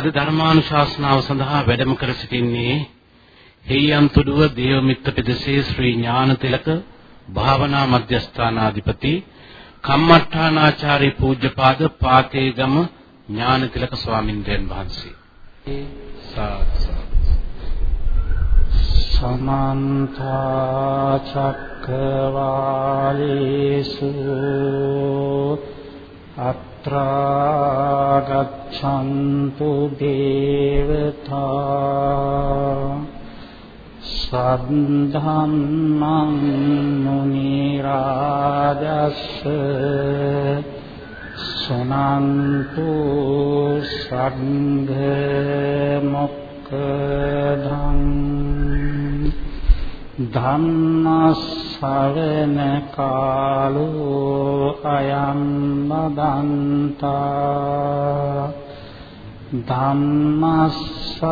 අද ධර්මානුශාසනාව සඳහා වැඩම කර සිටින්නේ හේයන්තුඩුව දේවමිත්ත පෙදෙසේ ශ්‍රී ඥානතිලක භාවනා මධ්‍යස්ථානාධිපති කම්මඨානාචාර්ය පූජ්‍යපාද පාතේගම ඥානතිලක ස්වාමින්ද්‍රයන් වහන්සේ. සමන්ත චක්කවාලේසු. අත් අත්‍රා ගච්ඡන්තු දේවතා සද්ධම්මං මුනි රාජස් සනන්තු සංඝ මොක්ඛදං ධම්මස්සවන කාලෝ අයම් බදන්තා ධම්මස්සවන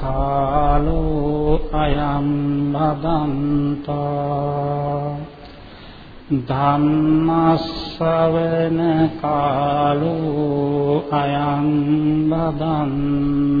කාලෝ අයම් බදන්තා ධම්මස්සවන කාලෝ අයම් බදන්තා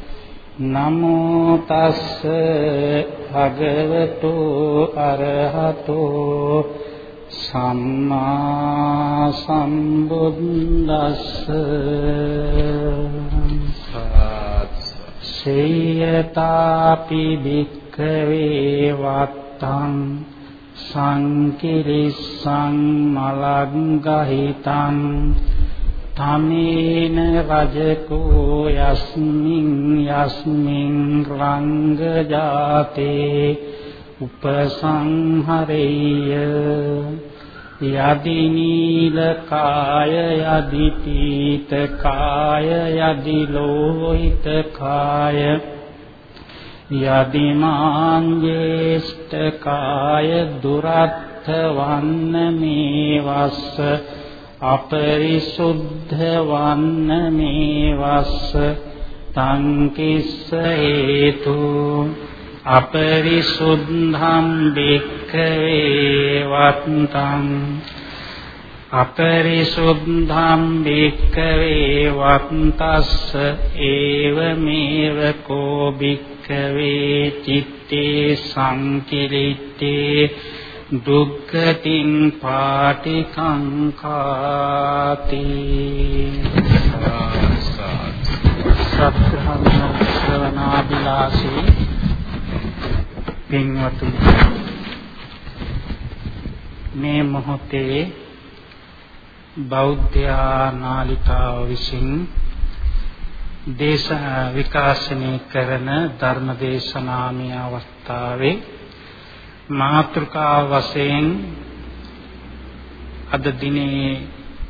නමෝ තස්ස භගවතු අරහතෝ සම්මා සම්බුද්දස්ස සේයතාපි භික්ඛවේ වත්තං සංකිරිස්සං මලංගහිතං තමේන රජකෝ යස්මින් යස්මින් රංග ජාතේ උපසංහරේය. යදි නීල කාය යදි පීත කාය යදි ලෝහිත කාය. යදි මාංජේෂ්ඨ කාය දුරත්ථ වන්න මේ වස්ස අපරිසුද්ධ වන්න මේ වස්ස තං කිස්ස හේතු අපරිසුද්ධම් බික්ඛවේ වත්තං අපරිසුද්ධම් බික්ඛවේ වත්තස්ස ඒවමේව කෝ බික්ඛවේ චitte සංකිරිත්තේ දුක්ඛතින් පාටිකංකාති සත්‍යහම ශ්‍රවණාබිලාසී පින්වතුනි මේ මොහොතේ බෞද්ධ නාලිකාව විසින් දේශ විකාශනය කරන ධර්ම දේශනාමය අවස්ථාවේ මාතෘකා වශයෙන් අද දිනේ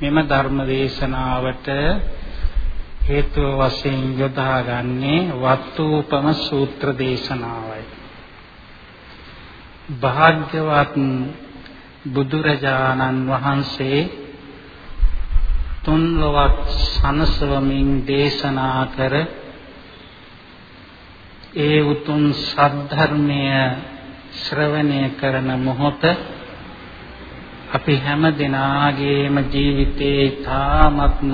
මෙම ධර්ම දේශනාවට හේතුව වශයෙන් යොදාගන්නේ වත්තුපම සූත්‍ර දේශනාවයි. භාග්‍යවත් බුදුරජාණන් වහන්සේ තුන් ලොවක් සනසවමින් දේශනා කර ඒ උතුම් සද්ධර්මය ශ්‍රවණය කරන මොහොත අපි හැම දිනාගේම ජීවිතේ තාමත්ම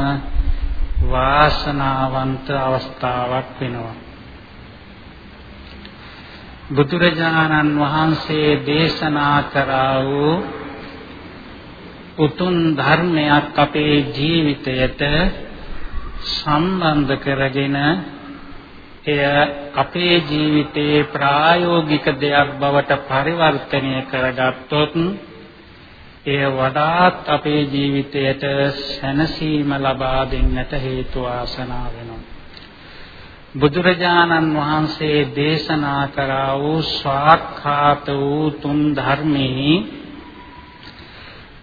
වාසනාවන්ත අවස්ථාවක් වෙනවා. බුදුරජාණන් වහන්සේ දේශනා කරා වූ උතුම් ධර්මයක් අපේ ජීවිතයට සම්බන්ධ කරගෙන එය අපේ ජීවිතයේ ප්‍රායෝගික දෙයක් බවට පරිවර්තනය කරගත්තොත් එය වඩාත් අපේ ජීවිතයට සැනසීම ලබා දෙන්නට හේතු ආසනා වෙනවා. බුදුරජාණන් වහන්සේ දේශනා කරා වූ ස්වාක්ඛාත වූ තුන් ධර්මයේ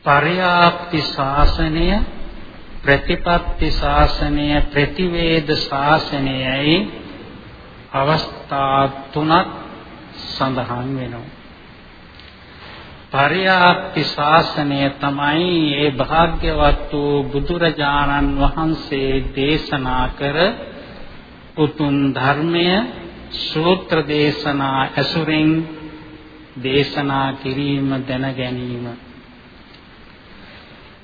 පරයාප්ති ශාසනය ප්‍රතිපත්ති ශාසනය ප්‍රතිවේද ශාසනයයි අවස්ථා තුනක් සඳහන් වෙනවා. පරියාප්ති ශාසනය තමයි ඒ භාග්‍යවත් වූ බුදුරජාණන් වහන්සේ දේශනා කර උතුම් ධර්මය සූත්‍ර දේශනා ඇසුරින් දේශනා කිරීම දැන ගැනීම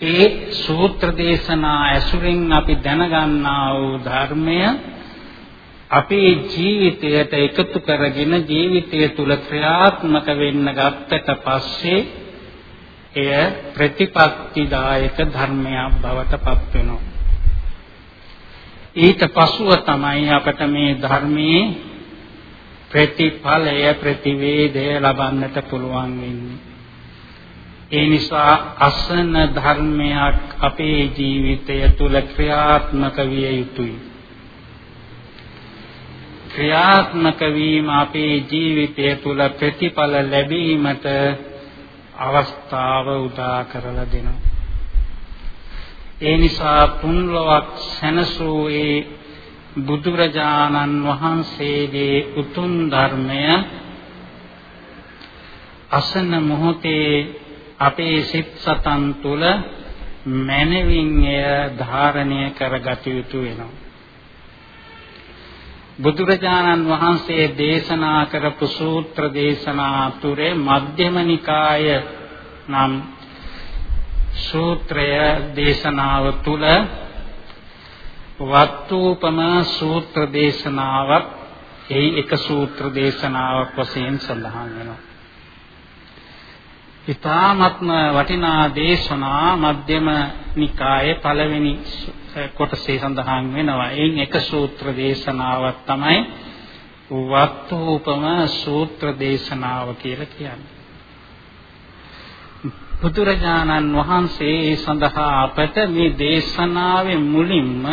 ඒ සූත්‍ර දේශනා ඇසුරින් අපි දැනගන්නා වූ ධර්මය අපේ ජීවිතයට එකතු කරගෙන ජීවිතය තුල ක්‍රියාත්මක වෙන්න ගත්තට පස්සේ එය ප්‍රතිපත්තිදායක ධර්මයක් බවට පත් වෙනවා. ඊට පසුව තමයි අපට මේ ධර්මයේ ප්‍රතිඵලය ප්‍රතිවේදය ලබන්නට පුළුවන් වෙන්නේ. ඒ නිසා අසන ධර්මයක් අපේ ජීවිතය තුල ක්‍රියාත්මක විය යුතුයි. ක්‍රියාත්මක වීම අපේ ජීවිතය තුළ ප්‍රතිඵල ලැබීමට අවස්ථාව උදා කරලා දෙනවා. ඒ නිසා තුන්ලොවක් සැනසූ ඒ බුදුරජාණන් වහන්සේගේ උතුම් ධර්මය අසන මොහොතේ අපේ සිත් සතන් තුළ මනවින් එය ධාරණය කරගත යුතු වෙනවා. බුදුරජාණන් වහන්සේ දේශනා කරපු සූත්‍ර දේශනා අතුරේ මධ්‍යම නිකාය නම් සූත්‍රය දේශනාව තුල වත්තුපම සූත්‍ර දේශනාවක් එයි එක සූත්‍ර දේශනාවක් වශයෙන් සඳහන් වෙනවා. ඊ타ත්ම වටිනා දේශනා මධ්‍යම නිකායේ පළවෙනි කොටසේ සඳහන් වෙනවා. එයින් එක සූත්‍ර දේශනාවක් තමයි වත්තුපම සූත්‍ර දේශනාව කියලා කියන්නේ. බුදුරජාණන් වහන්සේ සඳහා අපට මේ දේශනාවේ මුලින්ම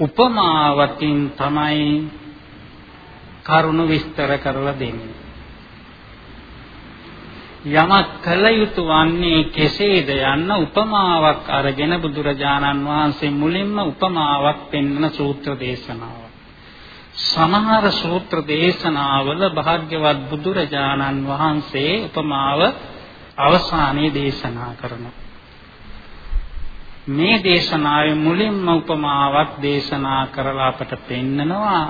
උපමාවකින් තමයි කරුණ විස්තර කරලා දෙන්නේ. යමක් කළ යුතු වන්නේ කෙසේද යන්න උපමාවක් අරගෙන බුදුරජාණන් වහන්සේ මුලින්ම උපමාවක් පෙන්වන සූත්‍ර දේශනාව. සමහර සූත්‍ර දේශනාවල භාග්‍යවත් බුදුරජාණන් වහන්සේ උපමාව අවසානයේ දේශනා කරනවා. මේ දේශනාවේ මුලින්ම උපමාවක් දේශනා කරලා අපට පෙන්නනවා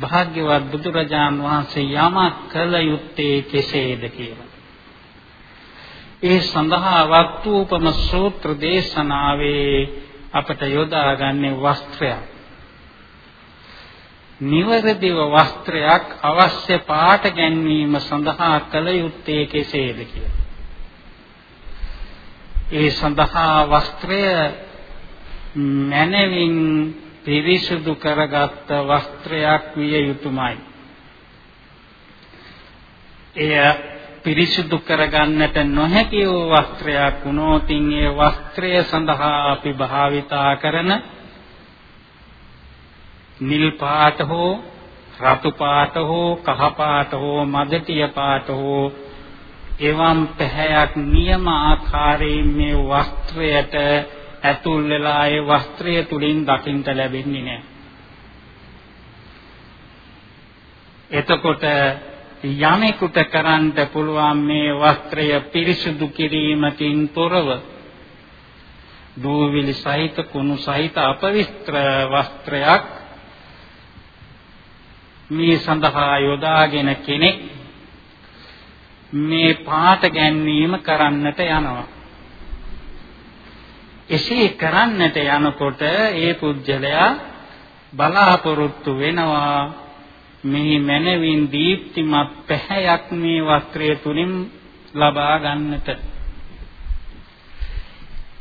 භාග්‍යවත් බුදුරජාන් වහන්සේ යමක් කළ යුත්තේ කෙසේද කියලා. ඒ සඳහා වක්තූපම සූත්‍ර දේශනාවේ අපට යොදාගන්නේ වස්ත්‍රයක්. නිවැරදිව වස්ත්‍රයක් අවශ්‍ය පාට ගැන්වීම සඳහා කළ යුත්තේ කෙසේද කියලා. ඒ සඳහා වස්ත්‍රය මනවින් පිරිසුදු කරගත් වස්ත්‍රයක් විය යුතුයමයි. එය පිරිසුදු කරගන්නට නොහැකි වූ වස්ත්‍රයක් වුණොත් ඒ වස්ත්‍රය සඳහා අපි භාවිතා කරන නිල් පාට හෝ රතු පාට හෝ කහ පාට හෝ මදටිය පාට හෝ එවම් පැහැයක් නියම ආකාරයෙන් මේ වස්ත්‍රයට ඇතුල් වෙලා ඒ වස්ත්‍රය තුලින් දකින්න ලැබෙන්නේ නැහැ. එතකොට යමෙකුට කරන්න පුළුවන් මේ වස්ත්‍රය පිරිසුදු කිරීමකින් තොරව දූවිලි සහිත කුණු සහිත අපවිත්‍ර වස්ත්‍රයක් මේ සඳහා යොදාගෙන කෙනෙක් මේ පාට ගැන්වීම කරන්නට යනවා. එසේ කරන්නට යනකොට ඒ පුජ්‍යලයා බලාපොරොත්තු වෙනවා. මේ මනවින් දීප්තිමත් පැහැයක් මේ වස්ත්‍රය තුලින් ලබා ගන්නට.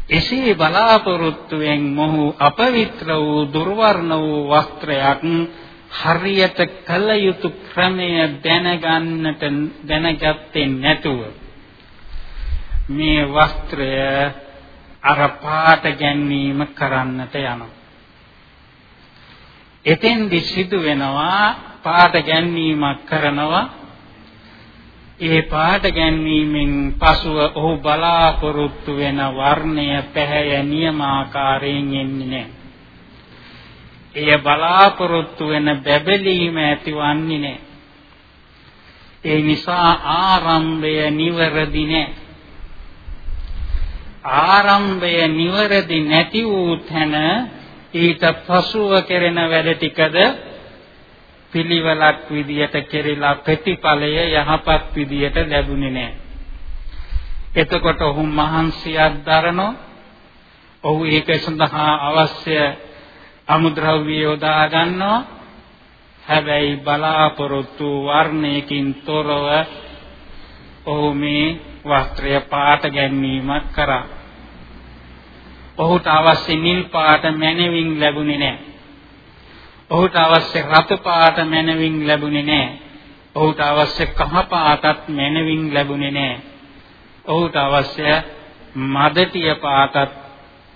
එසේ බලාපොරොත්තුෙන් මොහු අපවිත්‍ර වූ දුර්වර්ණ වූ වස්ත්‍රයක් හරියට කළ යුතු ක්‍රමය දැනගන්නට දැනගත්තේ නැතුව මේ වස්ත්‍රය අර පාට ගැනීම කරන්නට යනවා. එතෙන්දි සිදු වෙනවා පාට ගැන්වීමක් කරනවා ඒ පාට ගැන්වීමෙන් පසුව ඔහු බලාපොරොත්තු වෙන වර්ණය පැහැය නියමාකාරයෙන් එන්නේ නැහැ. එය බලාපොරොත්තු වෙන බැබලීම ඇතිවන්නේ නැහැ. ඒ නිසා ආරම්භය නිවැරදි නැහැ. ආරම්භය නිවැරදි නැති වූ තැන ඊට පසුව කෙරෙන වැඩ ටිකද පිළිවෙලක් විදියට කෙරිලා ප්‍රතිඵලය යහපත් විදියට ලැබුණේ නැහැ. එතකොට ඔහු මහන්සියක් දරනෝ ඔහු ඒක සඳහා අවශ්‍ය අමුද්‍රව්‍ය යොදා ගන්නවා. හැබැයි බලාපොරොත්තු වර්ණයකින් තොරව ඔහු මේ වස්ත්‍රය පාට ගැනීමක් කරා. ඔහුට අවශ්‍ය නිල් පාට මැනවින් ලැබුණේ නැහැ. ඔහුට අවශ්‍ය රතු පාට මැනවින් ලැබුණේ නැහැ. ඔහුට අවශ්‍ය කහ පාටත් මැනවින් ලැබුණේ නැහැ. ඔහුට අවශ්‍ය මදටිය පාටත්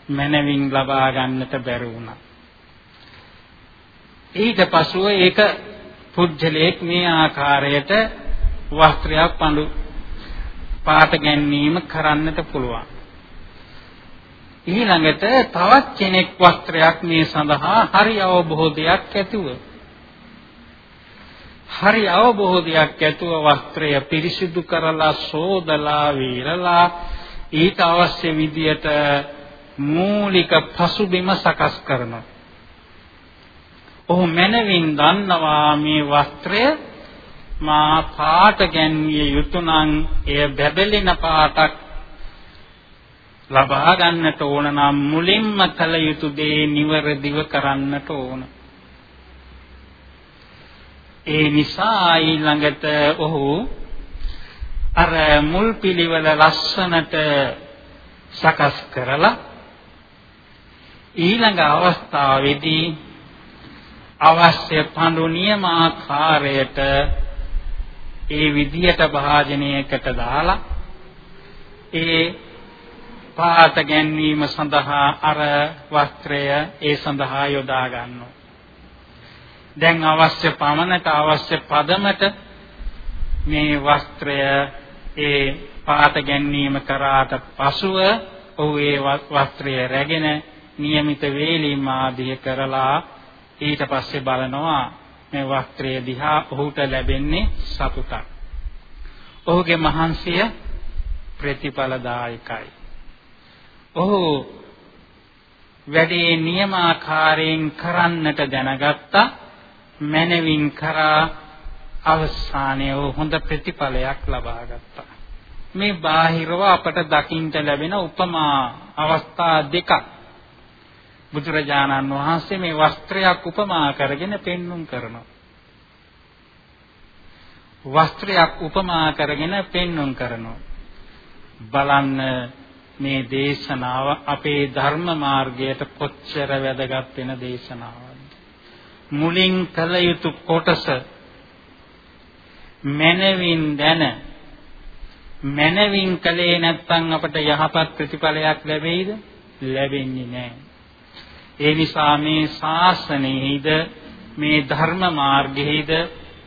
මැනවින් ලබා ගන්නට බැරි වුණා. ඊට පසුව ඒක පුජ්‍යලයක් මේ ආකාරයට වස්ත්‍රයක් පඳු පාට ගැනීම කරන්නට පුළුවන්. ඊළඟට තවත් කෙනෙක් වස්ත්‍රයක් මේ සඳහා හරි අවබෝධයක් ඇතුව හරි අවබෝධයක් ඇතුව වස්ත්‍රය පිරිසිදු කරලා සෝදලා වීරලා ඊට අවශ්‍ය විදියට මූලික පසුබිම සකස් කරනවා. ඔහු මනවින් දන්නවා මේ වස්ත්‍රය මා පාට ගැන්විය යුතු නම් එය බැබලෙන පාටක් ලබා ගන්නට ඕන නම් මුලින්ම කළ යුතු දේ නිවැරදිව කරන්නට ඕන. ඒ නිසා ඊළඟට ඔහු අර මුල් පිළිවෙල ලස්සනට සකස් කරලා ඊළඟ අවස්ථාවේදී අවශ්‍ය පඳු නියම ආකාරයට ඒ විදියට භාජනයකට දාලා ඒ පාට ගැන්වීම සඳහා අර වස්ත්‍රය ඒ සඳහා යොදා ගන්නවා. දැන් අවශ්‍ය පමණට අවශ්‍ය පදමට මේ වස්ත්‍රය ඒ පාට ගැන්වීම කරාට පසුව ඔහු ඒ වස්ත්‍රය රැගෙන નિયમિત වේලීම් ආදිය කරලා ඊට පස්සේ බලනවා මේ වස්ත්‍රය දිහා ඔහුට ලැබෙන්නේ සතුටක්. ඔහුගේ මහන්සිය ප්‍රතිඵලදායකයි. ඔහු වැඩේ නියමාකාරයෙන් කරන්නට දැනගත්තා. මනවින් කරා අවසානයේ හොඳ ප්‍රතිඵලයක් ලබා ගත්තා. මේ බාහිරව අපට දකින්න ලැබෙන උපමා අවස්ථා දෙකක්. බුදුරජාණන් වහන්සේ මේ වස්ත්‍රයක් උපමා කරගෙන පෙන්눔 කරනවා. වස්ත්‍රයක් උපමා කරගෙන පෙන්눔 කරනවා. බලන්න මේ දේශනාව අපේ ධර්ම මාර්ගයට කොච්චර වැදගත් වෙන දේශනාවක්ද? මුලින් කළ යුතු කොටස මනවින් දැන මනවින් කලේ නැත්නම් අපට යහපත් ප්‍රතිඵලයක් ලැබෙයිද? ලැබෙන්නේ නැහැ. ඒ නිසා මේ ශාසනයේද මේ ධර්ම මාර්ගයේද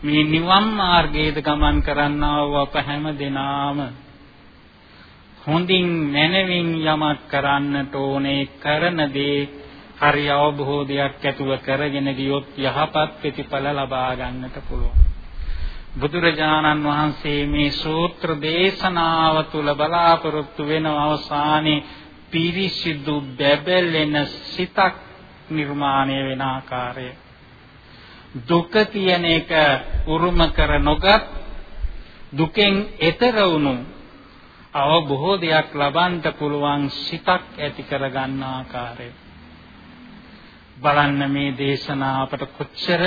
මේ නිවන් මාර්ගයේද ගමන් කරන්නා වූ අප හැම දෙනාම හොඳින් මනවින් යමක් කරන්නට ඕනේ කරන දේ හරි අවබෝධයක් ඇතුව කරගෙන ගියොත් යහපත් ප්‍රතිඵල ලබා ගන්නට පුළුවන්. බුදුරජාණන් වහන්සේ මේ සූත්‍ර දේශනාව තුල බලාපොරොත්තු වෙන අවසානයේ පිරිසිදු බැබලෙන සිතක් නිර්මාණය වෙන ආකාරය දුක කියන එක උරුම කර නොගත් දුකෙන් එතර වුණු අවබෝධයක් ලබන්න පුළුවන් සිතක් ඇති කර ගන්න ආකාරය. බලන්න මේ දේශනාව අපට කොච්චර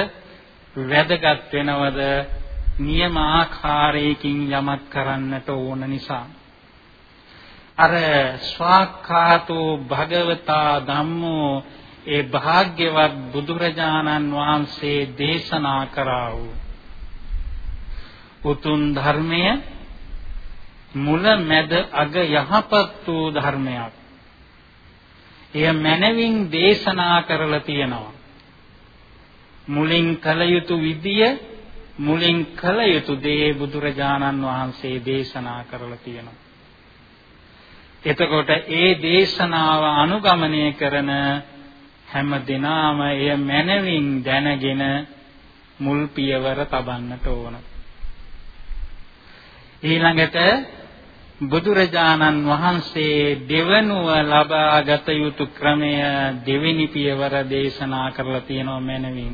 වැදගත් වෙනවද? නියම ආකාරයකින් යමක් කරන්නට ඕන නිසා. අර ස්වාක්ඛාතෝ භගවතා ධම්මෝ ඒ භාග්‍යවත් බුදුරජාණන් වහන්සේ දේශනා කරා වූ උතුම් ධර්මය මුල මැද අග යහපත් වූ ධර්මයක්. එය මනවින් දේශනා කරලා තියෙනවා. මුලින් කල යුතු විදිය මුලින් කළ යුතු දේ බුදුරජාණන් වහන්සේ දේශනා කරලා තියෙනවා. එතකොට ඒ දේශනාව අනුගමනය කරන හැම දිනාම එය මනවින් දැනගෙන මුල් පියවර තබන්නට ඕන. ඊළඟට බුදුරජාණන් වහන්සේ දෙවනුව ලබාගත යුතු ක්‍රමය දෙවෙනි පියවර දේශනා කරලා තියෙනවා මනවින්.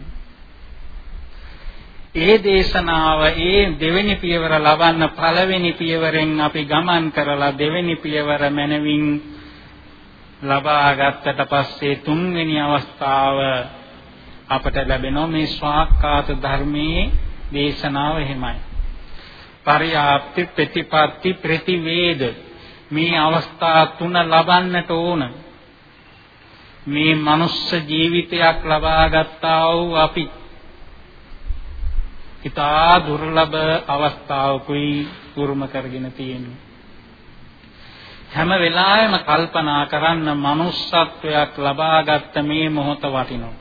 ඒ දේශනාව ඒ දෙවෙනි පියවර ලබන්න පළවෙනි පියවරෙන් අපි ගමන් කරලා දෙවෙනි පියවර මනවින් ලබා ගත්තට පස්සේ තුන්වෙනි අවස්ථාව අපට ලැබෙනවා මේ ස්වාක්කාත ධර්මයේ දේශනාව එහෙමයි. පරියාප්ති ප්‍රතිපatti ප්‍රතිවේද මේ අවස්ථා තුන ලබන්නට ඕන. මේ මනුස්ස ජීවිතයක් ලබා ගත්තා වූ අපි ඉතා දුර්ලභ අවස්ථාවකුයි උරුම කරගෙන තියෙන්නේ. හැම වෙලාවෙම කල්පනා කරන්න manussත්වයක් ලබාගත්ත මේ මොහොත වටිනවා.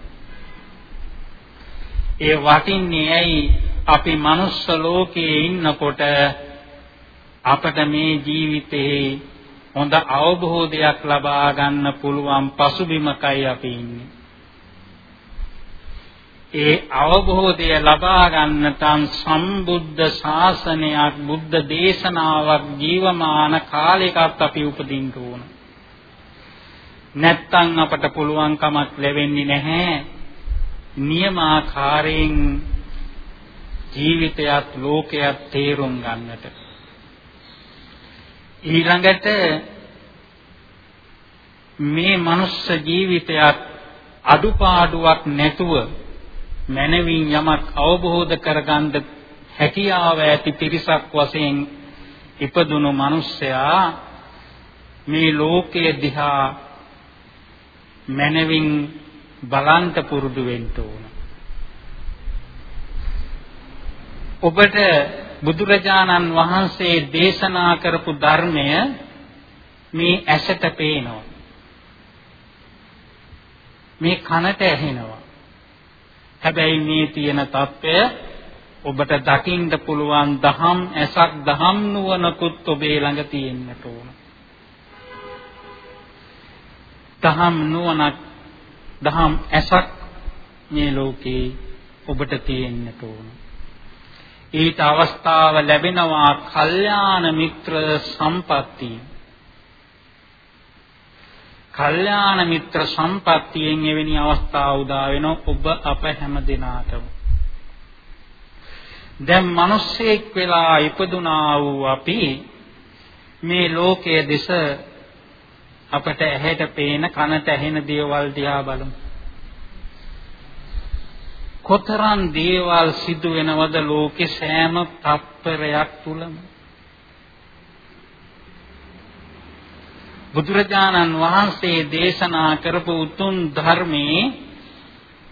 ඒ වටින්නේ ඇයි අපි manuss ලෝකයේ ඉන්නකොට අපට මේ ජීවිතේ හොඳ අවබෝධයක් ලබා ගන්න පුළුවන් පසුබිමකයි අපි ඉන්නේ. ඒ අවබෝධය ලබා ගන්නටම් සම්බුද්ධ ශාසනයක් බුද්ධ දේශනාවක් ජීවමාන කාලයකත් අපි උපදින්න ඕන. නැත්තම් අපට පුළුවන් කමක් ලැබෙන්නේ නැහැ. නියමාකාරයෙන් ජීවිතයත් ලෝකයක් තේරුම් ගන්නට. ඊළඟට මේ මනුස්ස ජීවිතයත් අඩුපාඩුවක් නැතුව මනවින් යමක් අවබෝධ කරගන්න හැකියාව ඇති පිරිසක් වශයෙන් ඉපදුණු මිනිසයා මේ ලෝකයේ දිහා මනවින් බලන්ට පුරුදු වෙන්න ඕන. ඔබට බුදුරජාණන් වහන්සේ දේශනා කරපු ධර්මය මේ ඇසට පේනවා. මේ කනට ඇහෙනවා. හැබැයි මේ තියෙන తත්වය ඔබට දකින්න පුළුවන් දහම් ඇසක් දහම් නුවණකුත් ඔබේ ළඟ තියෙන්නට ඕන. දහම් නුවණක් දහම් ඇසක් මේ ලෝකේ ඔබට තියෙන්නට ඕන. ඊට අවස්ථාව ලැබෙනවා කල්යාණ මිත්‍ර සම්පත්තිය. කල්යාණ මිත්‍ර සම්පත්තියෙන් එවැනි අවස්ථා උදා වෙන ඔබ අප හැම දිනාටම දැන් මිනිස්සෙක් වෙලා ඉපදුනා වූ අපි මේ ලෝකයේ දෙස අපට ඇහැට පේන කනට ඇහෙන දේවල් දිහා බලමු කොතරම් දේවල් සිදු වෙනවද ලෝකේ සෑම තත්පරයක් තුලම බුදුරජාණන් වහන්සේ දේශනා කරපු උතුම් ධර්මයේ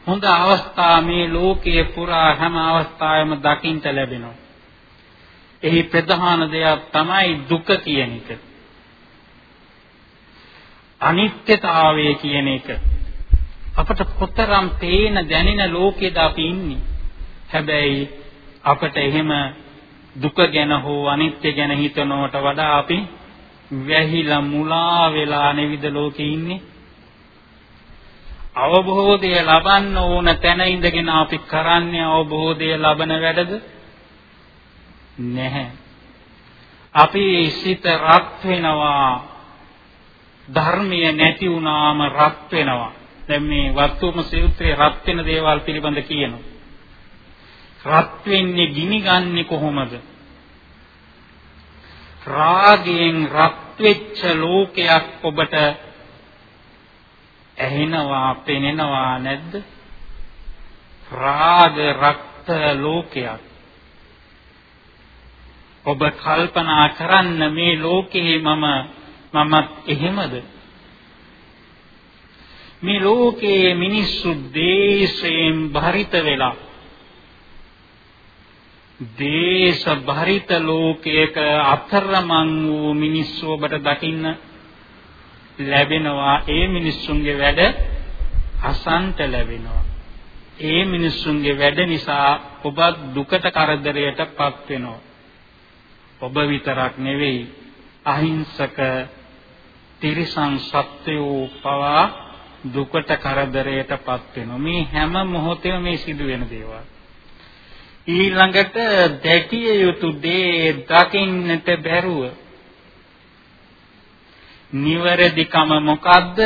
හොඳ අවස්ථා මේ ලෝකයේ පුරා හැම අවස්ථාවෙම දකින්න ලැබෙනවා. එහි ප්‍රධාන දෙයක් තමයි දුක කියන එක. අනිත්‍යතාවය කියන එක. අපට කොතරම් පේන දැනෙන ලෝකෙද අපි ඉන්නේ. හැබැයි අපට එහෙම දුක ගැන හෝ අනිත්‍ය ගැන හිතනවට වඩා අපි වැහිලා මුලා වෙලා නෙවිද ලෝකේ ඉන්නේ? අවබෝධය ලබන්න ඕන තැන ඉඳගෙන අපි කරන්නේ අවබෝධය ලබන වැඩද? නැහැ. අපි සිත රත් වෙනවා. ධර්මය නැති වුණාම රත් වෙනවා. දැන් මේ වස්තුම සූත්‍රයේ රත් වෙන දේවල් පිළිබඳ කියනවා. රත් වෙන්නේ ගිනි ගන්නේ කොහොමද? රාගයෙන් රත් වෙච්ච ලෝකයක් ඔබට ඇහෙනවා පෙනෙනවා නැද්ද? රාග රක්ත ලෝකයක්. ඔබ කල්පනා කරන්න මේ ලෝකේ මම මමත් එහෙමද? මේ ලෝකයේ මිනිස්සු දේශයෙන් භරිත වෙලා දේශ භරිත ලෝකයක අතරමං වූ මිනිස්සු ඔබට දකින්න ලැබෙනවා ඒ මිනිස්සුන්ගේ වැඩ අසන්ත ලැබෙනවා ඒ මිනිස්සුන්ගේ වැඩ නිසා ඔබ දුකට කරදරයටපත් වෙනවා. ඔබ විතරක් නෙවෙයි අහිංසක තිරිසන් සත්වයෝ පවා දුකට කරදරයටපත් වෙනවා. මේ හැම මොහොතෙම මේ සිදුවෙන දේවල්. ඊළඟට දැකිය යුතු දේ දකින්නට බැරුව නිවැරදිකම මොකද්ද?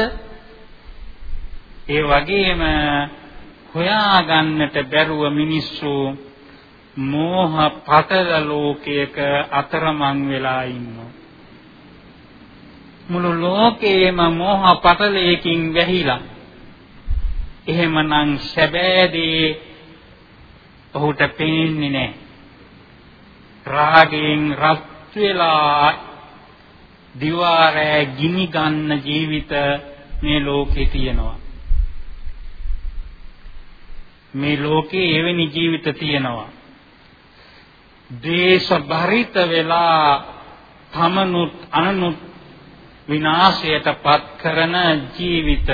ඒ වගේම හොයාගන්නට බැරුව මිනිස්සු මෝහ පතල ලෝකයක අතරමං වෙලා ඉන්නවා. මුළු ලෝකේම මෝහ පතලයකින් වැහිලා. එහෙමනම් සැබෑදී ඔහුට පේන්නේ නැහැ. රාගයෙන් රත් වෙලා දිවාරෑ ගිනි ගන්න ජීවිත මේ ලෝකේ තියෙනවා. මේ ලෝකේ එවැනි ජීවිත තියෙනවා. දේශ බරිත වෙලා තමනුත් අනනුත් විනාශයටපත් කරන ජීවිත.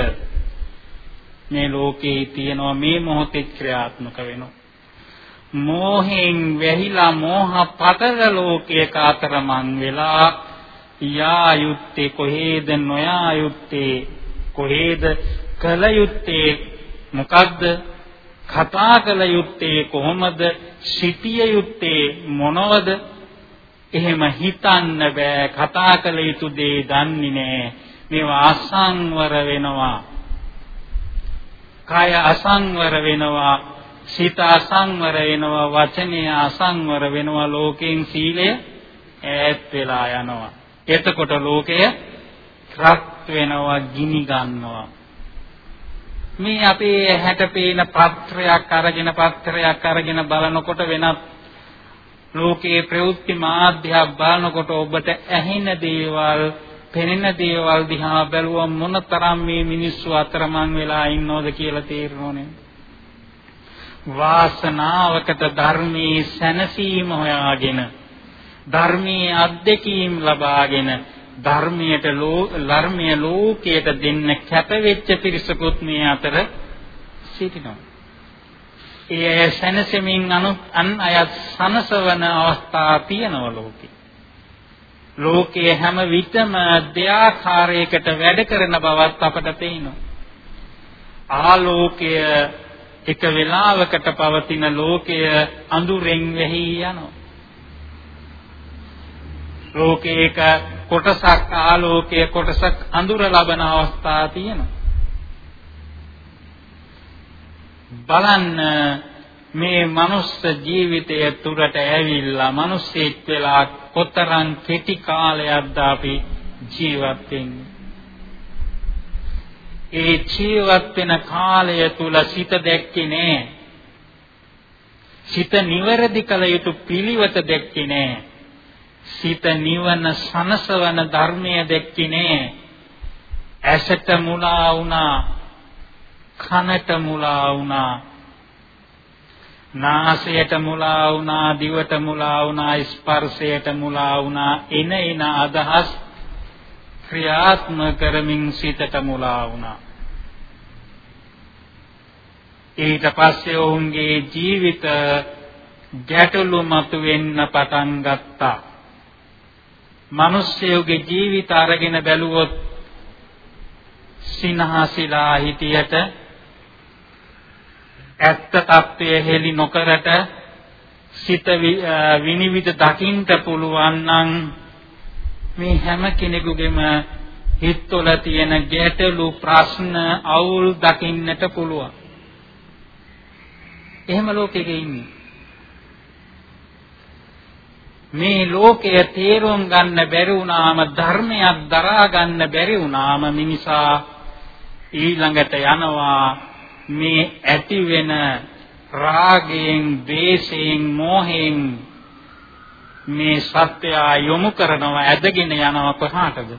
මේ ලෝකේ තියෙනවා මේ මොහොතේ ක්‍රියාත්මක වෙනවා. මෝහෙන් වැහිලා මෝහ පතල ලෝකයක අතරමං වෙලා යා යුත්තේ කොහේද නොයා යුත්තේ කොහේද කල යුත්තේ මොකද්ද කතා කළ යුත්තේ කොහොමද සිටිය යුත්තේ මොනවද එහෙම හිතන්න බෑ කතා කළ යුතු දේ දන්නේ නෑ. මේවා අසංවර වෙනවා. කය අසංවර වෙනවා සිත අසංවර වෙනවා වචනය අසංවර වෙනවා ලෝකයෙන් සීලය ඈත් වෙලා යනවා. එතකොට ලෝකය රත් වෙනවා ගිනි ගන්නවා. මේ අපේ හැට පේන පත්‍රයක් අරගෙන පත්‍රයක් අරගෙන බලනකොට වෙනත් ලෝකයේ ප්‍රවෘත්ති මාධ්‍යයක් බලනකොට ඔබට ඇහෙන දේවල් පෙනෙන දේවල් දිහා බැලුවම මොනතරම් මේ මිනිස්සු අතරමං වෙලා ඉන්නවද කියලා තේරෙනෝනේ වාසනාවකට ධර්මයේ සැනසීම හොයාගෙන ධර්මයේ අත්දැකීම් ලබාගෙන ධර්මයට ධර්මයේ ලෝකයට දෙන්න කැපවෙච්ච පිරිසකුත් මේ අතර සිටිනවා. ඒ සැනසෙමින් අනුත් අන් අය සනසවන අවස්ථා තියෙනවා ලෝකේ. ලෝකයේ හැම විටම දෙආකාරයකට වැඩ කරන බවත් අපට පේනවා. ආලෝකය එක වෙලාවකට පවතින ලෝකය අඳුරෙන් වැහි යනවා. ලෝකයක කොටසක් ආලෝකයේ කොටසක් අඳුර ලබන අවස්ථා තියෙනවා. බලන්න මේ මනුස්ස ජීවිතය තුරට ඇවිල්ලා මිනිස්සෙක් වෙලා කොතරම් කෙටි කාලයක්ද අපි ජීවත් වෙන්නේ. ඒ ජීවත් වෙන කාලය තුල සිත දැක්කේ නෑ. සිත නිවැරදි කළ යුතු පිළිවෙත දැක්කේ නෑ. සිත නිවන සනසවන ධර්මය දැක්කේ නෑ. ඇසට මුලා වුණා. කනට මුලා වුණා. නාසයට මුලා වුණා, දිවට මුලා වුණා, ස්පර්ශයට මුලා වුණා. එන එන අදහස් ක්‍රියාත්මක කරමින් සිතට මුලා වුණා. ඊට පස්සේ ඔවුන්ගේ ජීවිත ගැටලු මතුවෙන්න පටන් ගත්තා. මිනිස්සුගේ ජීවිත අරගෙන බැලුවොත් සිනහසිලා හිටියට ඇත්ත తත්වයේ හෙලි නොකරට සිත විනිවිද දකින්න පුළුවන් නම් මේ හැම කෙනෙකුගේම හිතවල තියෙන ගැටලු ප්‍රශ්න අවුල් දකින්නට පුළුවන්. එහෙම ලෝකෙක ඉන්නේ. මේ ලෝකය තේරුම් ගන්න බැරි වුණාම ධර්මයක් දරා ගන්න බැරි වුණාම මිනිසා ඊළඟට යනවා මේ ඇති වෙන රාගයෙන්, ද්වේෂයෙන්, මෝහයෙන් මේ සත්‍යය යොමු කරනවා ඇදගෙන යනවා කොහාටද?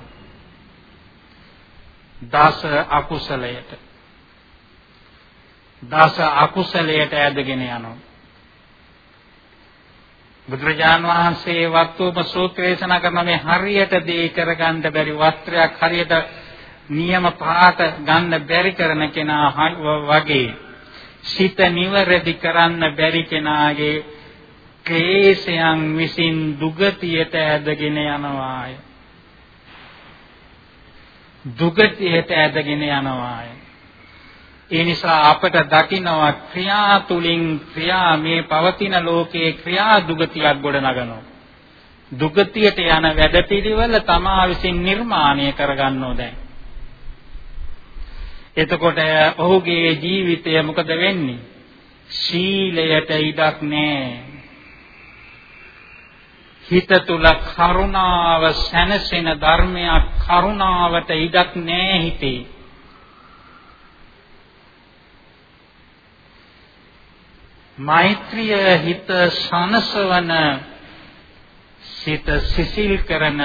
දස අකුසලයට. දස අකුසලයට ඇදගෙන යනවා. බුදුරජාන් වහන්සේ වත්තුම සූත්‍රය දේශනා කරන මේ හරියට දේ කරගන්න බැරි වස්ත්‍රයක් හරියට නියම පාට ගන්න බැරි කරන කෙනා වගේ සිත නිවැරදි කරන්න බැරි කෙනාගේ ක්ලේශයන් විසින් දුගතියට ඇදගෙන යනවාය. දුගතියට ඇදගෙන යනවාය. ඒ නිසා අපට දකින්නවා ක්‍රියා තුලින් ක්‍රියා මේ පවතින ලෝකයේ ක්‍රියා දුගතියක් ගොඩනගනවා. දුගතියට යන වැඩපිළිවෙල තමා විසින් නිර්මාණය කරගන්නෝ දැන්. එතකොට ඔහුගේ ජීවිතය මොකද වෙන්නේ? සීලයට ඉඩක් නැහැ. හිත තුල කරුණාව සැනසෙන ධර්මයක් කරුණාවට ඉඩක් නැහැ හිතේ. මෛත්‍රිය හිත සනසවන සිත සිසිල් කරන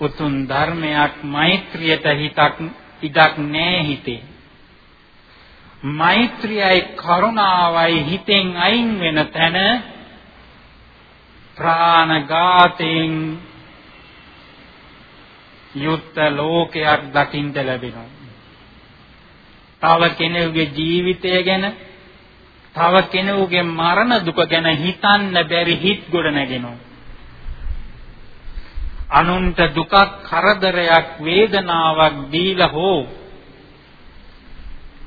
උතුම් ධර්මයක් මෛත්‍රියට හිතක් ඉඩක් නැහැ හිතේ. මෛත්‍රියයි කරුණාවයි හිතෙන් අයින් වෙන තැන ප්‍රාණඝාතයෙන් යුක්ත ලෝකයක් දකින්න ලැබෙනවා. තව කෙනෙකුගේ ජීවිතය ගැන තව කෙනෙකුගේ මරණ දුක ගැන හිතන්න බැරි හිත් ගොඩ නැගෙනවා. අනුන්ට දුකක් කරදරයක් වේදනාවක් දීලා හෝ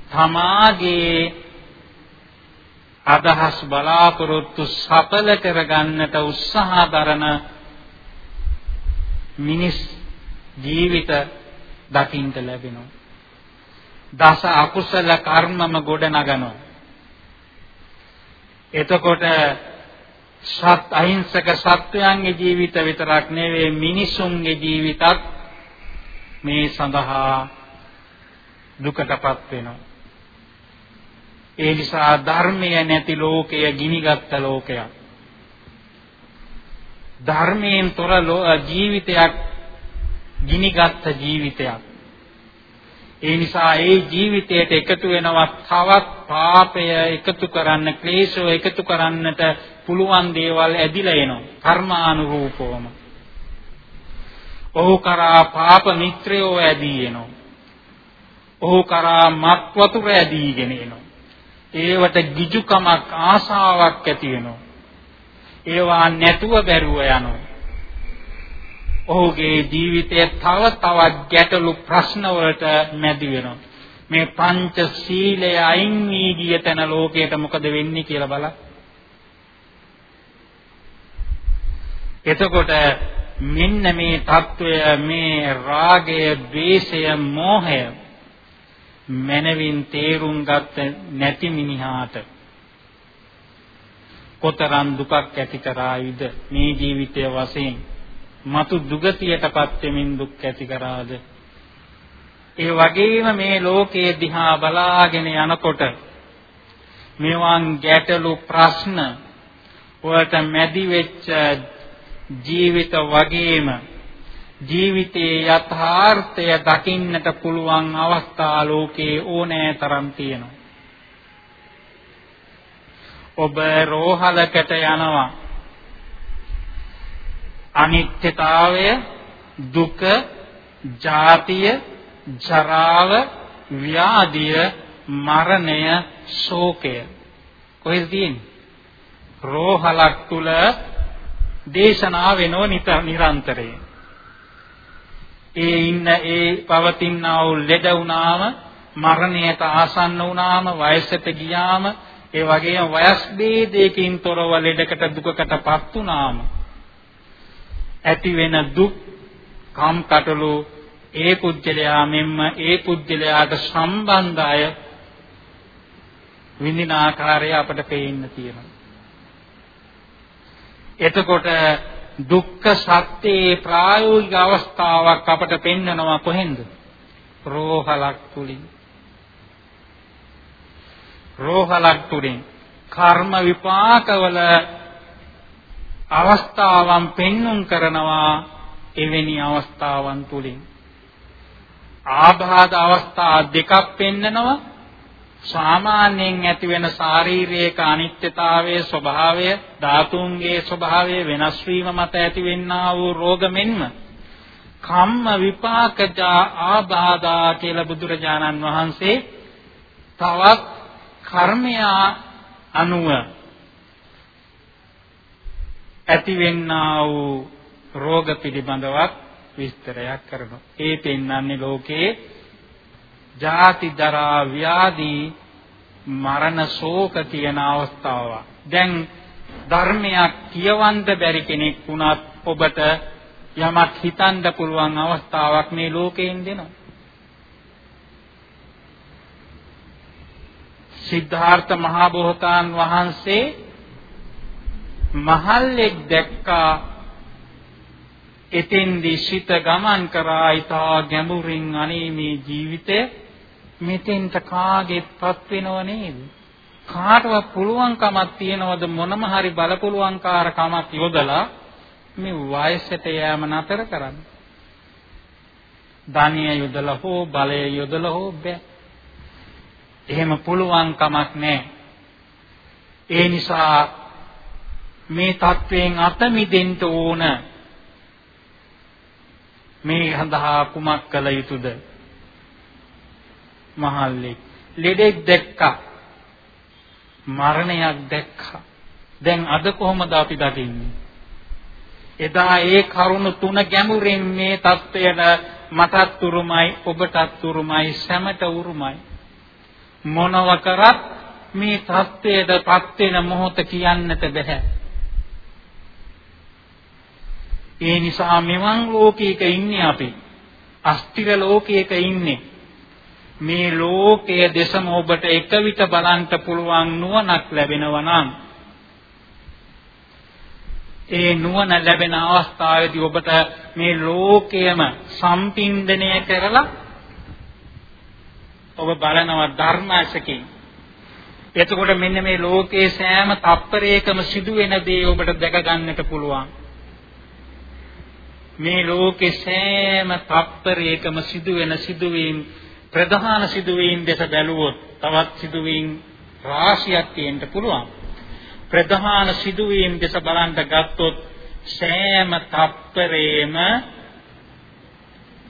තමාගේ අදහස් බලාපොරොත්තු සඵල කරගන්නට උත්සාහ දරන මිනිස් ජීවිත දකින්න ලැබෙනවා. දස අකුසල කර්මම ගොඩ නගනවා. එතකොට සත් අහිංසක සත්වයන්ගේ ජීවිත විතරක් නෙවෙයි මිනිසුන්ගේ ජීවිතත් මේ සඳහා දුකටපත් වෙනවා. ඒ නිසා ධර්මය නැති ලෝකය ගිනිගත් ලෝකයක්. ධර්මයෙන් තොර ජීවිතයක් ගිනිගත් ජීවිතයක්. ඒ නිසා ඒ ජීවිතයට එකතු වෙනවා තවත් පාපය එකතු කරන්න ක්ලේශය එකතු කරන්නට පුළුවන් දේවල් ඇදිලා එනවා කර්මානුරූපවම. ඔහු කරා පාප මිත්‍රයෝ ඇදී එනවා. ඔහු කරා මත් වතුර ඇදීගෙන එනවා. ඒවට ගිජුකමක් ආසාවක් ඇති වෙනවා. ඒවා නැතුව බැරුව යනවා. ඔහුගේ ජීවිතයේ තව තවත් ගැටලු ප්‍රශ්න වලට මැදි වෙනවා. මේ පංච සීලය අයින් වී ගිය තැන ලෝකයට මොකද වෙන්නේ කියලා බලන්න. එතකොට මෙන්න මේ తত্ত্বය මේ රාගය, ద్వේෂය, මෝහය මනවින් තේරුම් ගත නැති මිනිහාට කොතරම් දුකක් ඇති කරායිද? මේ ජීවිතය වශයෙන් මතු දුගතියටපත් වෙමින් දුක් ඇති කරාද? ඒ වගේම මේ ලෝකයේ දිහා බලාගෙන යනකොට මේවන් ගැටලු ප්‍රශ්න වලට මැදි වෙච්ච ජීවිත වගේම ජීවිතයේ යථාර්ථය දකින්නට පුළුවන් අවස්ථා ලෝකේ ඕනෑ තරම් තියෙනවා. ඔබ රෝහලකට යනවා. අනිත්‍යතාවය, දුක, ජාතිය, ජරාව, ව්‍යාධිය, මරණය, ශෝකය. කොහෙද තියෙන්නේ? රෝහලක් තුල දේශනා වෙනව නිරන්තරයෙන්. ඒ ඉන්න ඒ පවතිනා වූ ලෙඩ වුණාම මරණයට ආසන්න වුණාම වයසට ගියාම ඒ වගේම වයස් ભેදයකින් තොරව ලෙඩකට දුකකටපත් වුණාම ඇති වෙන දුක් කම් කටළු ඒ පුජ්‍යලයා මෙන්න ඒ පුජ්‍යලයාට සම්බන්ධ අය විඳින ආකාරය අපට පේන්න තියෙනවා එතකොට දුක්ඛ සත්‍යයේ ප්‍රායෝගික අවස්ථාවක් අපට පෙන්වනවා කොහෙන්ද? රෝහලක් තුලින්. රෝහලක් තුලින් කර්ම විපාකවල අවස්ථාවන් පෙන්눔 කරනවා එවැනි අවස්ථාවන් තුලින්. ආබාධ අවස්ථා දෙකක් පෙන්නනවා සාමාන්‍යයෙන් ඇති වෙන ශාරීරික අනිත්‍යතාවයේ ස්වභාවය ධාතුන්ගේ ස්වභාවය වෙනස් වීම මත ඇතිවෙනා වූ රෝග මෙන්ම කම්ම විපාකජා ආබාධා කියලා බුදුරජාණන් වහන්සේ තවත් කර්මය අනුව ඇතිවෙන්නා වූ රෝග පිළිබඳවත් විස්තරයක් කරනවා. ඒ පෙන්වන්නේ ලෝකයේ ජාති දරා ව්‍යාධි මරණ ශෝක තියෙන අවස්ථාව. දැන් ධර්මයක් කියවන්න බැරි කෙනෙක් වුණත් ඔබට යමක් හිතන්න පුළුවන් අවස්ථාවක් මේ ලෝකයෙන් දෙනවා. සිද්ධාර්ථ මහා බෝසතාන් වහන්සේ මහල්ලෙක් දැක්කා එතෙන්දී සිත ගමන් කරා ඊතා ගැඹුරින් අනේ මේ ජීවිතය මෙතෙන්ට කාගෙත්පත් වෙනව නේද කාටවත් පුළුවන්කමක් තියනවද මොනම හරි බලපුලුවන්කාරකමක් යොදලා මේ වයසට යෑම නතර කරන්න. ධානිය යොදලා හෝ බලය යොදලා හෝ බෑ. එහෙම පුළුවන් කමක් නැහැ. ඒ නිසා මේ தත්වයෙන් අත මිදෙන්න ඕන. මේ හඳහා කුමක් කළ යුතුද? මහල්ලෙක් ලෙඩෙක් දැක්කා. මරණයක් දැක්කා. දැන් අද කොහොමද අපි දකින්නේ? එදා ඒ කරුණ තුන ගැඹුරින් මේ தත්වයට මටත් උරුමයි ඔබටත් උරුමයි සැමට උරුමයි මොනව කරත් මේ தත්ත්වයටපත් වෙන මොහොත කියන්නට බෑ. ඒ නිසා මෙවන් ලෝකයක ඉන්නේ අපි. අස්තිර ලෝකයක ඉන්නේ. මේ ලෝකයේ දෙසම ඔබට එක විට බලන්න පුළුවන් නුවණක් ලැබෙනවා නම් ඒ නුවණ ලැබෙන අවස්ථාවේදී ඔබට මේ ලෝකයම සම්පින්දණය කරලා ඔබ බලනවා ධර්මාශකෙන්. එතකොට මෙන්න මේ ලෝකයේ සෑම තප්පරයකම සිදුවෙන දේ ඔබට දැක ගන්නට පුළුවන්. මේ ලෝකේ සෑම තප්පරයකම සිදුවෙන සිදුවීම් ප්‍රධාන සිදුවීම් දැස බැලුවොත් තවත් සිදුවීම් රාශියක් තියෙන්න පුළුවන්. ප්‍රධාන සිදුවීම් දැස බලන්න ගත්තොත් සෑම තප්පරේම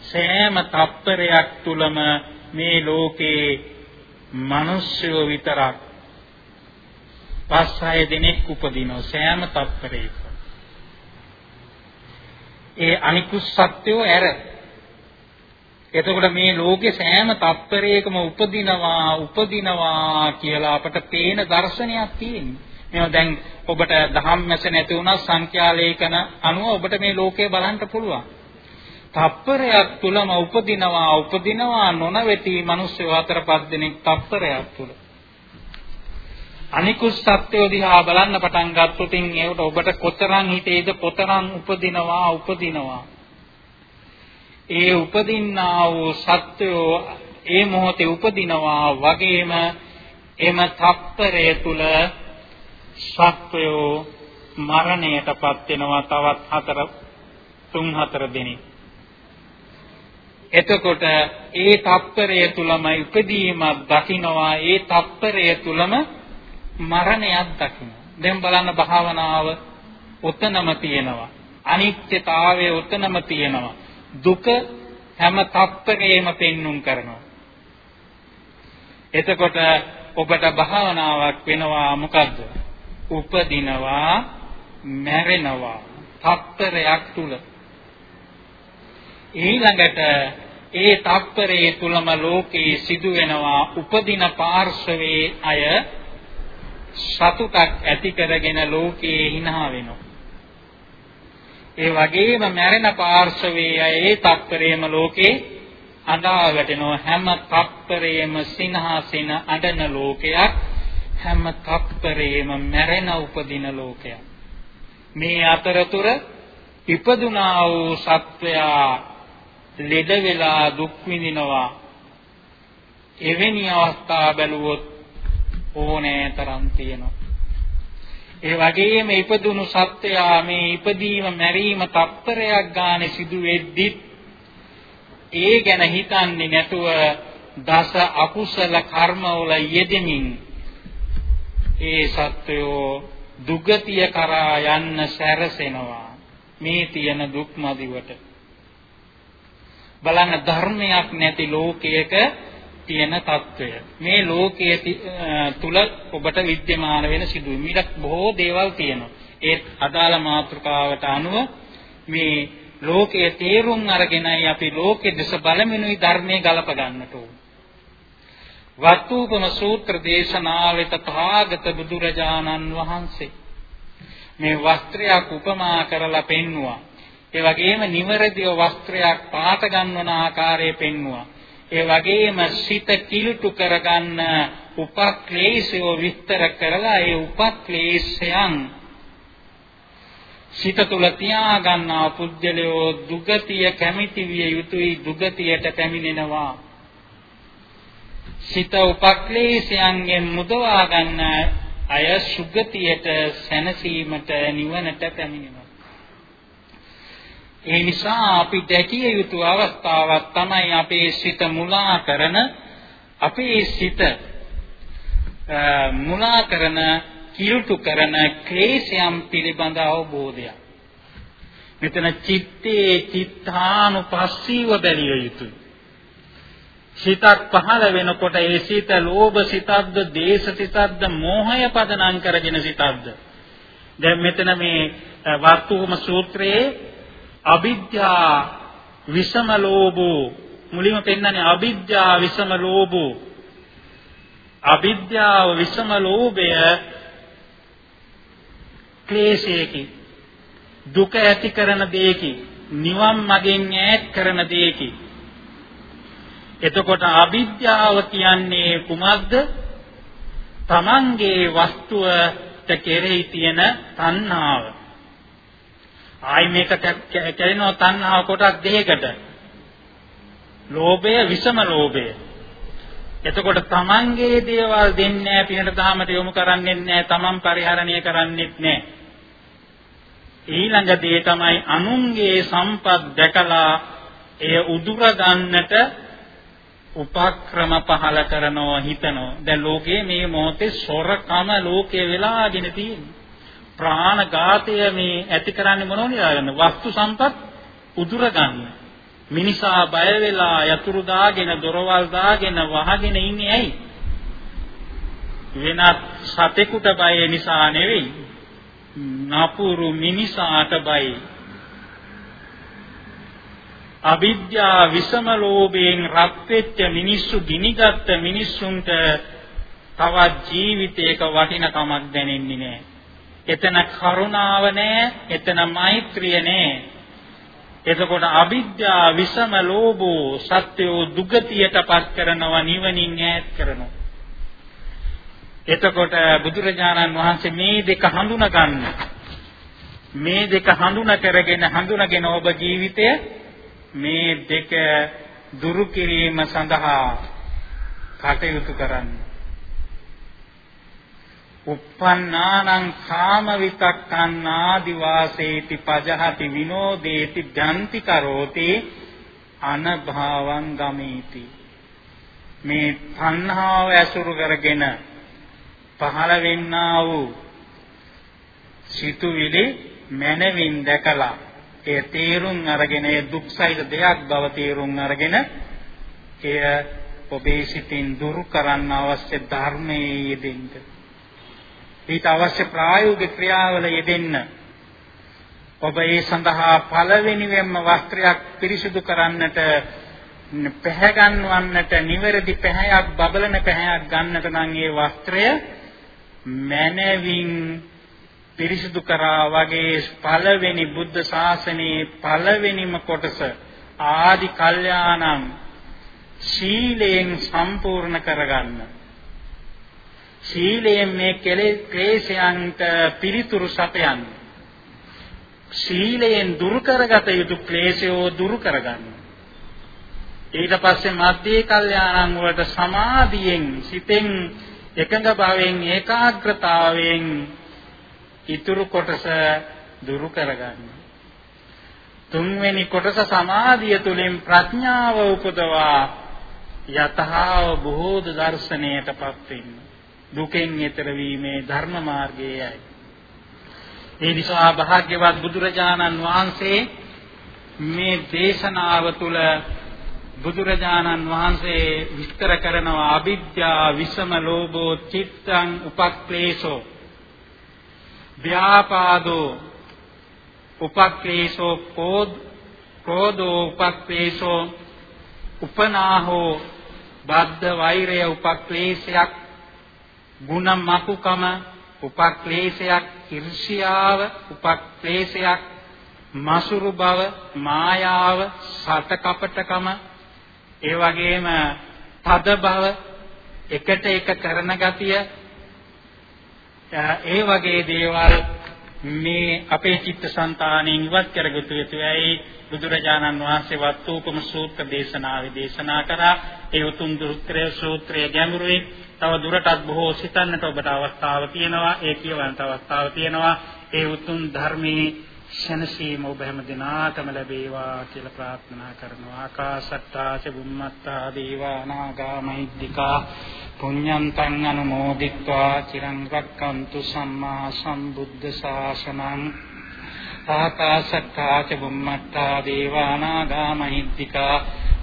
සෑම තප්පරයක් තුලම මේ ලෝකේ මිනිස්සුયો විතරක් පස් හය දෙනෙක් උපදිනවා සෑම තත්පරයක. ඒ අනිකුත් සත්‍යෝ ඇර. එතකොට මේ ලෝකේ සෑම තත්පරයකම උපදිනවා උපදිනවා කියලා අපට පේන දර්ශනයක් තියෙනවා. මේවා දැන් ඔබට දහම් මැස නැති වුණා සංඛ්‍යා ලේඛන අනුව ඔබට මේ ලෝකය බලන්න පුළුවන්. තප්පරයක් තුලම උපදිනවා උපදිනවා නොනවති මිනිස්සු හතර පහ දෙනෙක් තප්පරයක් තුල අනිකුත් සත්‍යය දිහා බලන්න පටන් ගත්තොත් ඒකට ඔබට කොතරම් හිතේද කොතරම් උපදිනවා උපදිනවා ඒ උපදින්නා වූ සත්‍යෝ ඒ මොහොතේ උපදිනවා වගේම එම තප්පරය තුල සත්වයෝ මරණයටපත් වෙනවා තවත් හතර තුන් හතර දෙනෙක්. එතකොට ඒ තප්පරය තුලම ඉපදීමක් දකින්නවා ඒ තප්පරය තුලම මරණයක් දකින්නවා දැන් බලන්න භාවනාව උතනම තියෙනවා. අනිත්‍යතාවය උතනම තියෙනවා. දුක හැම තප්පරේම පෙන්눔 කරනවා. එතකොට ඔබට භාවනාවක් වෙනවා මොකද්ද? උපදිනවා මැරෙනවා තප්පරයක් තුල. ඊළඟට ඒ තත්පරයේ තුලම ලෝකේ සිදු වෙනවා උපදින පාර්ශවයේ අය සතුටක් ඇති කරගෙන ලෝකේ hina වෙනවා. ඒ වගේම මැරෙන පාර්ශවයේ අය ඒ තත්පරයේම ලෝකේ අඬා වැටෙනවා. හැම තත්පරයේම සිනහසින අඬන ලෝකයක් හැම තත්පරයේම මැරෙන උපදින ලෝකයක්. මේ අතරතුර ඉපදුනා වූ සත්වයා ලෙඩ වෙලා දුක් විඳිනවා. එවැනි අවස්ථා බැලුවොත් ඕනෑ තරම් තියෙනවා. ඒ වගේම ඉපදුණු සත්වයා මේ ඉපදීම මැරීම තප්පරයක් ගානේ සිදු වෙද්දි ඒ ගැන හිතන්නේ නැතුව දස අකුසල කර්මවල යෙදෙමින් ඒ සත්වයෝ දුගතිය කරා යන්න සැරසෙනවා. මේ තියෙන දුක් මදිවට. බලන්න ධර්මයක් නැති ලෝකයක තියෙන తত্ত্বය මේ ලෝකයේ තුල ඔබට विद्यमान වෙන සිදුවීම් ඊට බොහෝ දේවල් තියෙනවා ඒත් අදාළ මාතෘකාවට අනුව මේ ලෝකයේ තේරුම් අරගෙනයි අපි ලෝකෙ දෙස බලමිනුයි ධර්මයේ ගලප ගන්නට ඕන වත්තුපම සූත්‍ර දේශනාවේ තථාගත බුදුරජාණන් වහන්සේ මේ වස්ත්‍රයක් උපමා කරලා පෙන්නවා. ඒ වගේම නිවරදිව වස්ත්‍රයක් පාට ගන්වන ආකාරය පෙන්නවා. ඒ වගේම සිත කිලුටු කරගන්න උපක්ලේශය විස්තර කරලා ඒ උපක්ලේශයන් සිත තුල තියා ගන්නා පුද්ගලයෝ දුගතිය කැමිති විය යුතුයි දුගතියට පැමිණෙනවා සිත උපක්ලේශයන්ගෙන් මුදවා ගන්න අය සුගතියට සැනසීමට නිවනට පැමිණෙනවා. ඒ නිසා අපි දැකිය යුතු අවස්ථාවක් තමයි අපේ සිත මුලා කරන අපේ සිත මුලා කරන කිලුටු කරන ක්ලේශයන් පිළිබඳ අවබෝධය. මෙතන චිත්තේ චිත්තානුපස්සීව බැලිය යුතුයි. සිතක් පහළ වෙනකොට ඒ සිත ලෝභ සිතක්ද, දේශ සිතක්ද, මෝහය පදනම් කරගෙන සිතක්ද? දැන් මෙතන මේ වත්තුම සූත්‍රයේ අවිද්‍යා විසම ලෝභෝ. මුලින්ම පෙන්නන්නේ අවිද්‍යා විසම ලෝභෝ. අවිද්‍යාව විසම ලෝභය ක්ලේශයකි. දුක ඇති කරන දෙයකි. නිවන් මගෙන් ඈත් කරන දෙයකි. එතකොට අවිද්‍යාව කියන්නේ කුමක්ද? තමන්ගේ වස්තුවට කෙරෙහි තියෙන තණ්හාව. ආයි මේක කැරෙනවා තණ්හාව කොටස් දෙකකට. ලෝභය විසම ලෝභය. එතකොට තමන්ගේ දේවල් දෙන්නේ නැහැ පිනට දහමට යොමු කරන්නේ නැහැ තමන් පරිහරණය කරන්නේත් නැහැ. ඊළඟ දේ තමයි අනුන්ගේ සම්පත් දැකලා එය උදුර ගන්නට උපක්‍රම පහල කරනවා හිතනවා. දැන් ලෝකයේ මේ මොහොතේ සොරකම ලෝකයේ වෙලාගෙන තියෙන්නේ. ප්‍රාණඝාතය මේ ඇති කරන්නේ මොනව නිරාගන්න? වස්තු සම්පත් උදුර ගන්න. මිනිසා බය වෙලා යතුරු දාගෙන දොරවල් දාගෙන වහගෙන ඉන්නේ ඇයි? වෙනත් සතෙකුට බය නිසා නෙවෙයි. නපුරු මිනිසාට බයයි. අවිද්‍යා විසම ලෝභයෙන් රත් වෙච්ච මිනිස්සු ගිනිගත් මිනිස්සුන්ට තවත් ජීවිතයක වටිනකමක් දැනෙන්නේ නැහැ. එතන කරුණාව නැහැ, එතන මෛත්‍රිය නැහැ. එතකොට අවිද්‍යා විසම ලෝභෝ සත්‍යෝ දුගතියටපත් කරනවා නිවනින් ඈත් කරනවා. එතකොට බුදුරජාණන් වහන්සේ මේ දෙක හඳුනා ගන්න. මේ දෙක හඳුනා කරගෙන හඳුනාගෙන ඔබ ජීවිතය මේ දෙක දුරු කිරීම සඳහා කටයුතු කරන්න. Uppannānaṁ kāma vitakkān ādi vāseeti pajahati vinodeti janti karoti අනභාවං ගමීති මේ තණ්හාව ඇසුරු කරගෙන පහළ වෙන්නා වූ සිතුවිලි මනවින් දැකලා ඒ තේරුම් අරගෙන ඒ දුක්සහිත දෙයක් බව තේරුම් අරගෙන එය ඔබේ සිතින් දුරු කරන්න අවශ්‍ය ධර්මයේ යෙදෙන්න. ඊට අවශ්‍ය ප්‍රායෝගික ක්‍රියාවල යෙදෙන්න. ඔබ ඒ සඳහා පළවෙනිවෙන්ම වස්ත්‍රයක් පිරිසිදු කරන්නට පැහැ ගන්නවන්නට නිවැරදි පැහැයක් බබලන පැහැයක් ගන්නට නම් ඒ වස්ත්‍රය මනවින් පිරිසිදු කරා වගේ පළවෙනි බුද්ධ ශාසනයේ පළවෙනිම කොටස ආදි කල්යාණම් ශීලයෙන් සම්පූර්ණ කරගන්න. ශීලයෙන් මේ ක්ලේශයන්ට පිළිතුරු සපයන්න. ශීලයෙන් දුරු කරගත යුතු ක්ලේශයෝ දුරු කරගන්න. ඊට පස්සේ මධ්‍යේ කල්යාණම් වලට සමාධියෙන් සිතෙන් එකඟ භාවයෙන් ඒකාග්‍රතාවයෙන් ඉතුරු කොටස දුරු කරගන්න. තුන්වෙනි කොටස සමාධිය තුළින් ප්‍රඥාව උපදවා යතහාව බොහෝද දර්ශනයටපත් වෙන්න. දුකෙන් ඈතර වීමේ ධර්ම මාර්ගයයි. ඒ නිසා භාග්‍යවත් බුදුරජාණන් වහන්සේ මේ දේශනාව තුළ බුදුරජාණන් වහන්සේ විස්තර කරනවා අවිද්‍යා විසම ලෝභෝ චිත්තං උපක්ලේශෝ ව්‍යාපාදෝ උපක්ලේශෝ කෝධ ක්‍රෝධෝ උපක්ලේශෝ උපනාහෝ බද්ධ වෛරය උපක්ලේශයක් ಗುಣ මකුකම උපක්ලේශයක් ඊර්ෂියාව උපක්ලේශයක් මසුරු බව මායාව සත කපටකම ඒ වගේම තද බව එකට එක කරන ගතිය ඒ වගේ දේවල් මේ අපේ චිත්තසංතානෙන් ඉවත් කරගත යුතුයි බුදුරජාණන් වහන්සේ වත්තුපම සූත්‍ර දේශනාවේ දේශනා කරා. ඒ උතුම් දුත්‍රය සූත්‍රය ගැඹුරුයි. තව දුරටත් බොහෝ සිතන්නට ඔබට අවස්ථාව තියෙනවා. ඒ කියවන්ට අවස්ථාව තියෙනවා. ඒ උතුම් ධර්මයේ ශනසීම ඔබ හැම දිනාටම ලැබේවා කියලා ප්‍රාර්ථනා කරනවා. ආකාශට්ටා චුම්මත්තා දේවා නාගා මහිද්దికා පුඤ්ඤන්තං අනුමෝදිත්වා චිරං රක්칸තු සම්මා සම්බුද්ධ ශාසනං ආකාශට්ටා චුම්මත්තා දේවා නාගා මහිද්దికා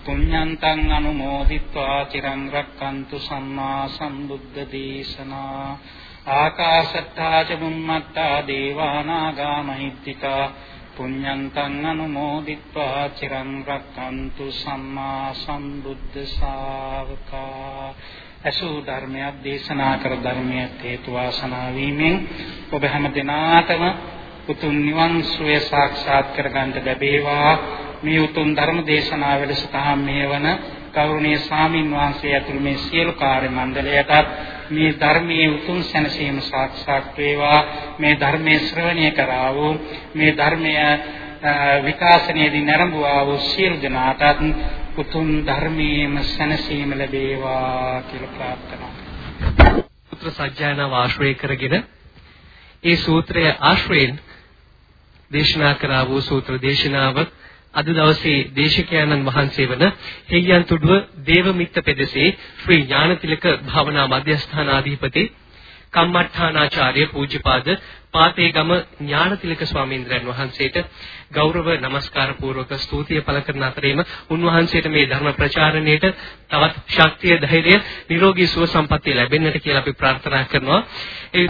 පුඤ්ඤන්තං අනුමෝදිත්වා චිරං රක්칸තු සම්මා සම්බුද්ධ දේශනා ආකාශත්තා ච බුම්මත්තා දේවානාගා මහිත්‍තිකා පුඤ්ඤන්තං අනුමෝදිත්වා චිරං රක්칸තු සම්මා සම්බුද්ධ ශාවකා අසු ධර්මයක් දේශනා කර ධර්මයට හේතු වාසනා වීමෙන් ඔබ හැම දිනාටම උතුම් නිවන් සුවය සාක්ෂාත් කර ගන්නට ලැබේවා. මේ උතුම් ධර්ම දේශනාව වැඩසටහන් මේවන ගෞරවනීය ස්වාමින් වහන්සේ ඇතුළු මේ සියලු කාර්ය මණ්ඩලයටත් මේ ධර්මයේ උතුම් සැනසීම සාක්ෂාත් වේවා. මේ ධර්මයේ ශ්‍රවණය කරා වූ මේ ධර්මය විකාශනයේදී නරඹුවා වූ සියලු දෙනාටත් උතුම් ධර්මයේම සැනසීම ලැබේවා කියලා ප්‍රාර්ථනා සූත්‍ර සජ්ජායනාව ආශ්‍රය කරගෙන ඒ සූත්‍රය ආශ්‍රයෙන් දේශනා කරා වූ සූත්‍ර දේශනාව අද දවසේ දේශකයන්න් වහන්සේ වන හෙය්‍යන්තුඩුව දේවමිත්ත පෙදෙසේ ශ්‍රී ඥානතිලක භාවනා මධ්‍යස්ථානාධිපති කම්මඨානාචාර්ය පූජ්‍යපාද පාතේගම ඥානතිලක ස්වාමීන් වහන්සේට ගෞරව නමස්කාර පූර්වක ස්තුතිය පළ කරන අතරේම උන්වහන්සේට මේ ධර්ම ප්‍රචාරණයට තවත් ශක්තිය ධෛර්යය නිරෝගී සුව සම්පන්නිය ලැබෙන්නට කියලා අපි ප්‍රාර්ථනා කරනවා. ඒ